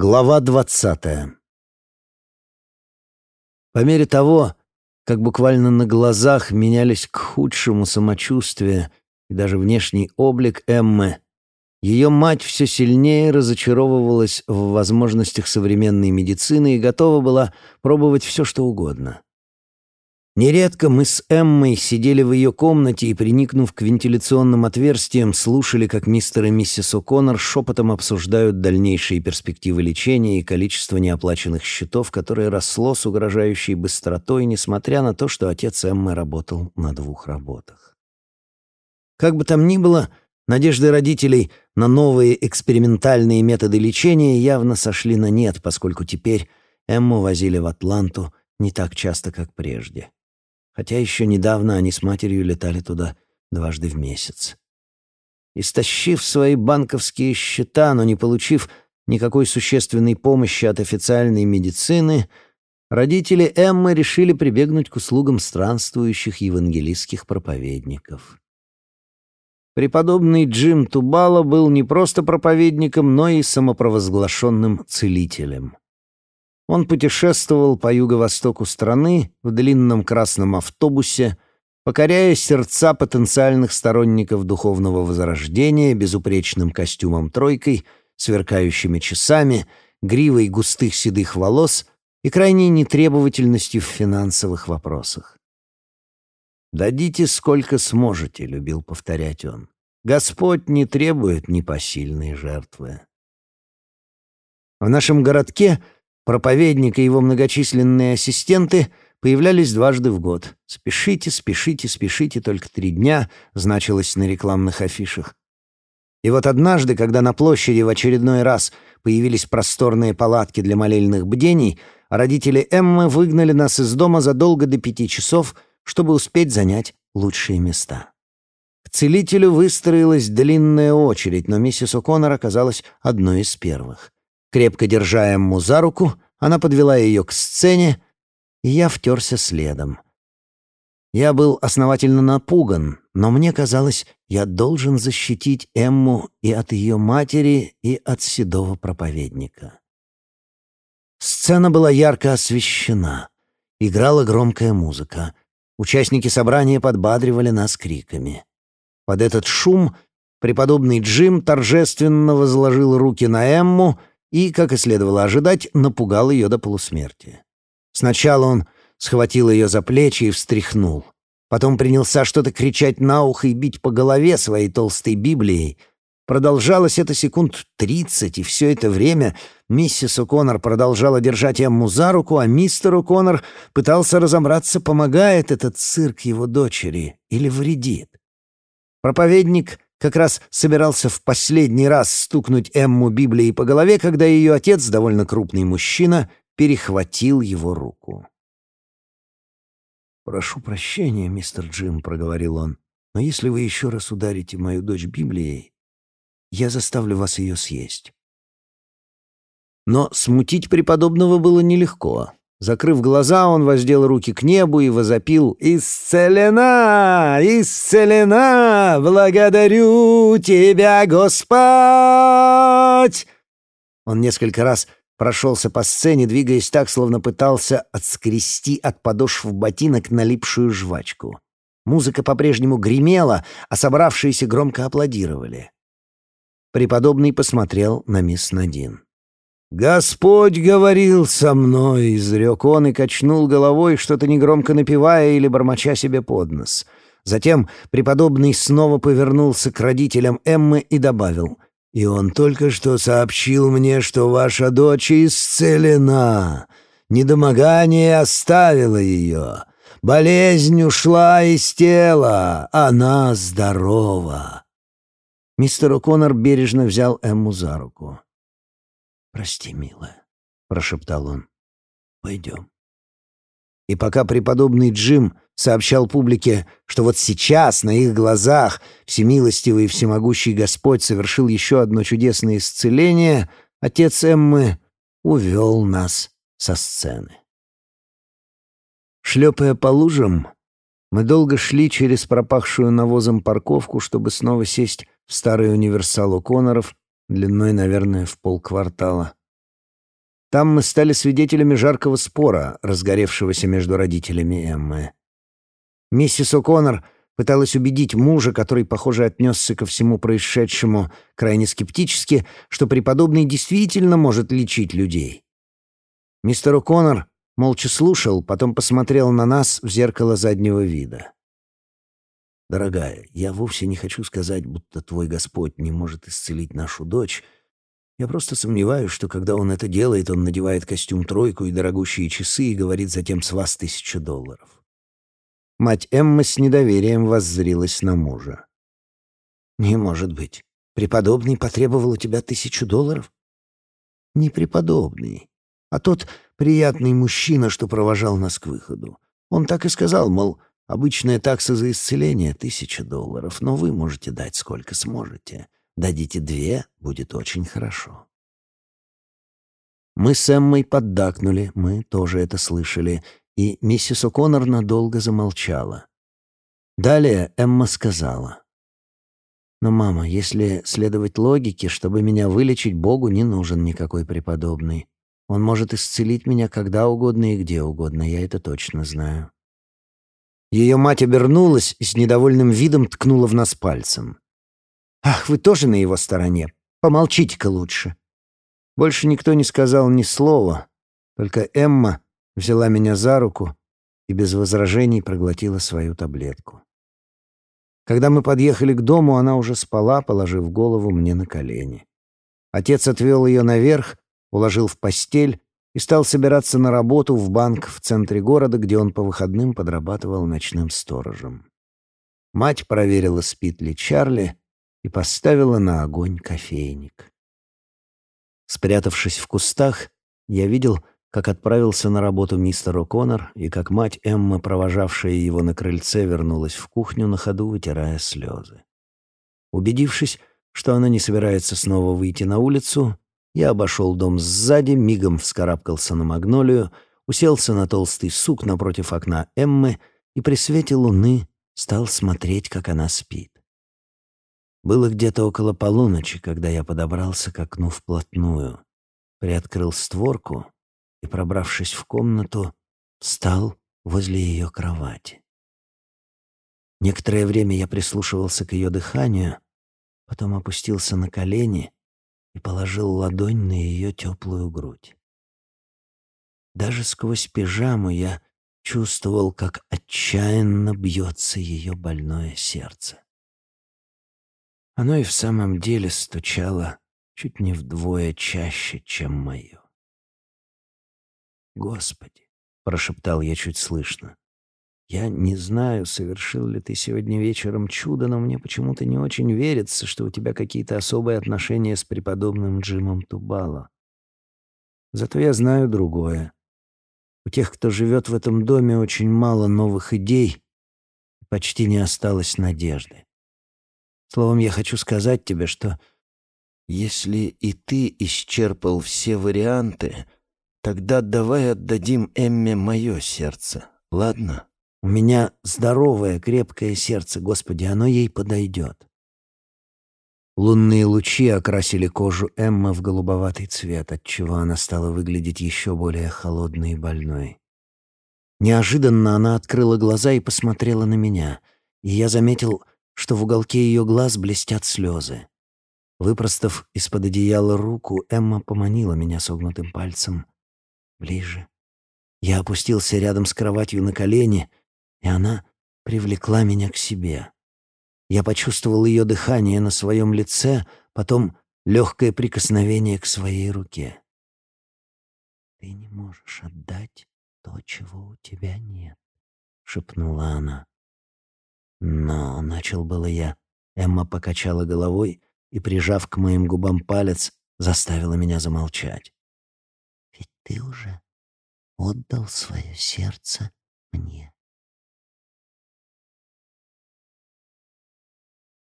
Глава двадцатая По мере того, как буквально на глазах менялись к худшему самочувствие и даже внешний облик Эммы, ее мать все сильнее разочаровывалась в возможностях современной медицины и готова была пробовать все, что угодно. Нередко мы с Эммой сидели в ее комнате и, приникнув к вентиляционным отверстиям, слушали, как мистер и миссис О'Коннор шепотом обсуждают дальнейшие перспективы лечения и количество неоплаченных счетов, которое росло с угрожающей быстротой, несмотря на то, что отец Эммы работал на двух работах. Как бы там ни было, надежды родителей на новые экспериментальные методы лечения явно сошли на нет, поскольку теперь Эмму возили в Атланту не так часто, как прежде хотя еще недавно они с матерью летали туда дважды в месяц. Истощив свои банковские счета, но не получив никакой существенной помощи от официальной медицины, родители Эммы решили прибегнуть к услугам странствующих евангелистских проповедников. Преподобный Джим Тубало был не просто проповедником, но и самопровозглашенным целителем. Он путешествовал по юго-востоку страны в длинном красном автобусе, покоряя сердца потенциальных сторонников духовного возрождения безупречным костюмом-тройкой, сверкающими часами, гривой густых седых волос и крайней нетребовательностью в финансовых вопросах. «Дадите сколько сможете», — любил повторять он. «Господь не требует непосильной жертвы». В нашем городке — Проповедник и его многочисленные ассистенты появлялись дважды в год. «Спешите, спешите, спешите, только три дня» значилось на рекламных афишах. И вот однажды, когда на площади в очередной раз появились просторные палатки для молельных бдений, родители Эммы выгнали нас из дома задолго до пяти часов, чтобы успеть занять лучшие места. К целителю выстроилась длинная очередь, но миссис О'Коннор оказалась одной из первых. Крепко держа Эмму за руку, она подвела ее к сцене, и я втерся следом. Я был основательно напуган, но мне казалось, я должен защитить Эмму и от ее матери, и от седого проповедника. Сцена была ярко освещена. Играла громкая музыка. Участники собрания подбадривали нас криками. Под этот шум преподобный Джим торжественно возложил руки на Эмму и, как и следовало ожидать, напугал ее до полусмерти. Сначала он схватил ее за плечи и встряхнул. Потом принялся что-то кричать на ухо и бить по голове своей толстой Библией. Продолжалось это секунд тридцать, и все это время миссис О'Коннор продолжала держать Эмму за руку, а мистер О'Коннор пытался разобраться, помогает этот цирк его дочери или вредит. Проповедник как раз собирался в последний раз стукнуть Эмму Библией по голове, когда ее отец, довольно крупный мужчина, перехватил его руку. «Прошу прощения, мистер Джим», — проговорил он, «но если вы еще раз ударите мою дочь Библией, я заставлю вас ее съесть». Но смутить преподобного было нелегко. Закрыв глаза, он воздел руки к небу и возопил «Исцелена! Исцелена! Благодарю Тебя, Господь!» Он несколько раз прошелся по сцене, двигаясь так, словно пытался отскрести от подошв ботинок налипшую жвачку. Музыка по-прежнему гремела, а собравшиеся громко аплодировали. Преподобный посмотрел на мисс Надин. «Господь говорил со мной», — изрек он и качнул головой, что-то негромко напевая или бормоча себе под нос. Затем преподобный снова повернулся к родителям Эммы и добавил, «И он только что сообщил мне, что ваша дочь исцелена. Недомогание оставило ее. Болезнь ушла из тела. Она здорова». Мистер О'Коннор бережно взял Эмму за руку. «Прости, милая», — прошептал он. «Пойдем». И пока преподобный Джим сообщал публике, что вот сейчас на их глазах всемилостивый и всемогущий Господь совершил еще одно чудесное исцеление, отец Эммы увел нас со сцены. Шлепая по лужам, мы долго шли через пропахшую навозом парковку, чтобы снова сесть в старый универсал у Коноров длиной, наверное, в полквартала. Там мы стали свидетелями жаркого спора, разгоревшегося между родителями Эммы. Миссис О'Коннор пыталась убедить мужа, который, похоже, отнесся ко всему происшедшему крайне скептически, что преподобный действительно может лечить людей. Мистер О'Коннор молча слушал, потом посмотрел на нас в зеркало заднего вида. «Дорогая, я вовсе не хочу сказать, будто твой Господь не может исцелить нашу дочь. Я просто сомневаюсь, что когда он это делает, он надевает костюм-тройку и дорогущие часы и говорит затем с вас тысяча долларов». Мать Эммы с недоверием воззрилась на мужа. «Не может быть. Преподобный потребовал у тебя тысячу долларов?» «Не преподобный, а тот приятный мужчина, что провожал нас к выходу. Он так и сказал, мол, Обычная такса за исцеление — тысяча долларов, но вы можете дать сколько сможете. Дадите две — будет очень хорошо. Мы с Эммой поддакнули, мы тоже это слышали, и миссис О'Коннор надолго замолчала. Далее Эмма сказала. «Но, мама, если следовать логике, чтобы меня вылечить, Богу не нужен никакой преподобный. Он может исцелить меня когда угодно и где угодно, я это точно знаю». Ее мать обернулась и с недовольным видом ткнула в нас пальцем. «Ах, вы тоже на его стороне? Помолчите-ка лучше». Больше никто не сказал ни слова, только Эмма взяла меня за руку и без возражений проглотила свою таблетку. Когда мы подъехали к дому, она уже спала, положив голову мне на колени. Отец отвел ее наверх, уложил в постель и стал собираться на работу в банк в центре города, где он по выходным подрабатывал ночным сторожем. Мать проверила, спит ли Чарли, и поставила на огонь кофейник. Спрятавшись в кустах, я видел, как отправился на работу мистер О'Коннор и как мать Эмма, провожавшая его на крыльце, вернулась в кухню на ходу, вытирая слезы. Убедившись, что она не собирается снова выйти на улицу, я обошел дом сзади, мигом вскарабкался на магнолию, уселся на толстый сук напротив окна Эммы и при свете луны стал смотреть, как она спит. Было где-то около полуночи, когда я подобрался к окну вплотную, приоткрыл створку и, пробравшись в комнату, встал возле ее кровати. Некоторое время я прислушивался к ее дыханию, потом опустился на колени и положил ладонь на ее теплую грудь. Даже сквозь пижаму я чувствовал, как отчаянно бьется ее больное сердце. Оно и в самом деле стучало чуть не вдвое чаще, чем мое. «Господи!» — прошептал я чуть слышно. Я не знаю, совершил ли ты сегодня вечером чудо, но мне почему-то не очень верится, что у тебя какие-то особые отношения с преподобным Джимом Тубало. Зато я знаю другое. У тех, кто живет в этом доме, очень мало новых идей, почти не осталось надежды. Словом, я хочу сказать тебе, что если и ты исчерпал все варианты, тогда давай отдадим Эмме мое сердце, ладно? У меня здоровое, крепкое сердце, Господи, оно ей подойдет. Лунные лучи окрасили кожу Эммы в голубоватый цвет, отчего она стала выглядеть еще более холодной и больной. Неожиданно она открыла глаза и посмотрела на меня, и я заметил, что в уголке ее глаз блестят слезы. Выпростав из-под одеяла руку, Эмма поманила меня согнутым пальцем. Ближе. Я опустился рядом с кроватью на колени и она привлекла меня к себе. Я почувствовал ее дыхание на своем лице, потом легкое прикосновение к своей руке. «Ты не можешь отдать то, чего у тебя нет», — шепнула она. «Но», — начал было я, Эмма покачала головой и, прижав к моим губам палец, заставила меня замолчать. «Ведь ты уже отдал свое сердце мне».